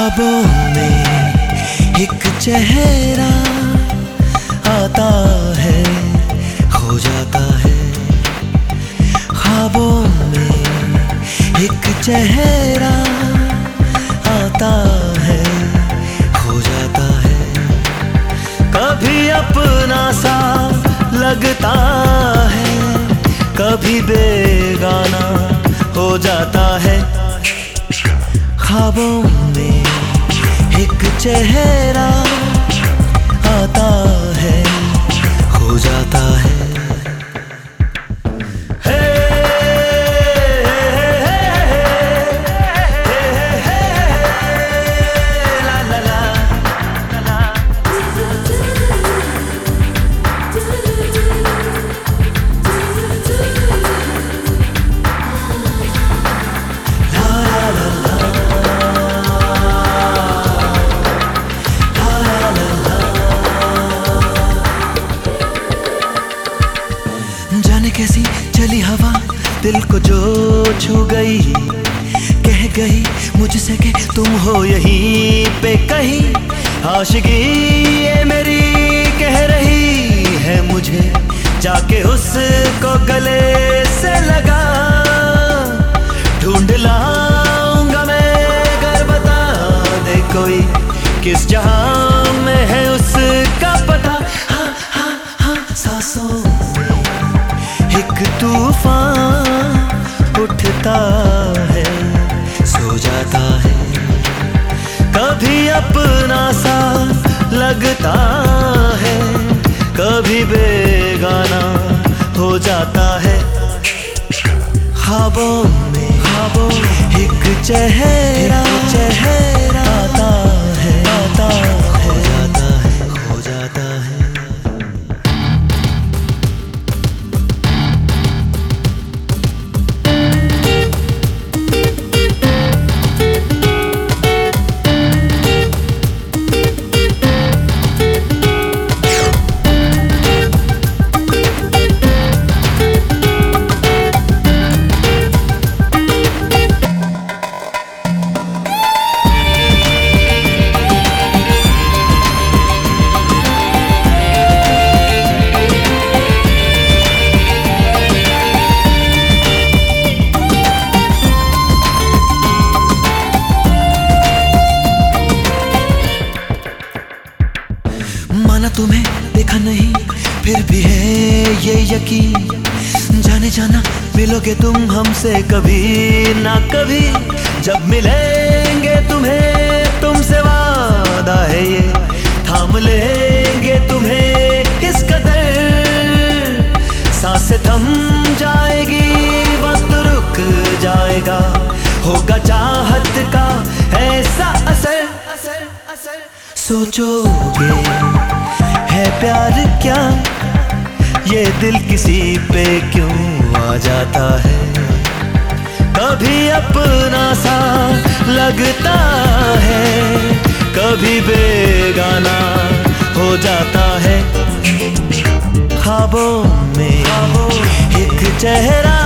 ख्वाबों में एक चेहरा आता है, खो जाता है। ख्वाबों में एक चेहरा आता है, खो जाता है। कभी अपना सा लगता है, कभी बेगाना हो जाता है। ख्वाबों चेहरा आता है खो जाता है। चली हवा, दिल को जो छू गई, कह गई, मुझसे कि तुम हो यहीं पे कहीं। आशिकी ये मेरी कह रही है मुझे, जाके उसको गले से लगा। ढूंढ लाऊँगा मैं, घर बता दे कोई, किस जहाँ उठता है, सो जाता है। कभी अपना सा लगता है, कभी बेगाना हो जाता है। हाबों में हाबों एक चेहरा चेहरा। तुम्हें देखा नहीं, फिर भी है ये यकीन। जाने जाना, मिलोगे तुम हमसे कभी ना कभी। जब मिलेंगे तुम्हें, तुमसे वादा है ये। थाम लेंगे तुम्हें इस कदर। साँसें थम जाएगी, वक्त रुक जाएगा। होगा चाहत का ऐसा असर असर असर। सोचोगे प्यार क्या? ये दिल किसी पे क्यों आ जाता है? कभी अपना सा लगता है, कभी बेगाना हो जाता है। खाबों में एक चेहरा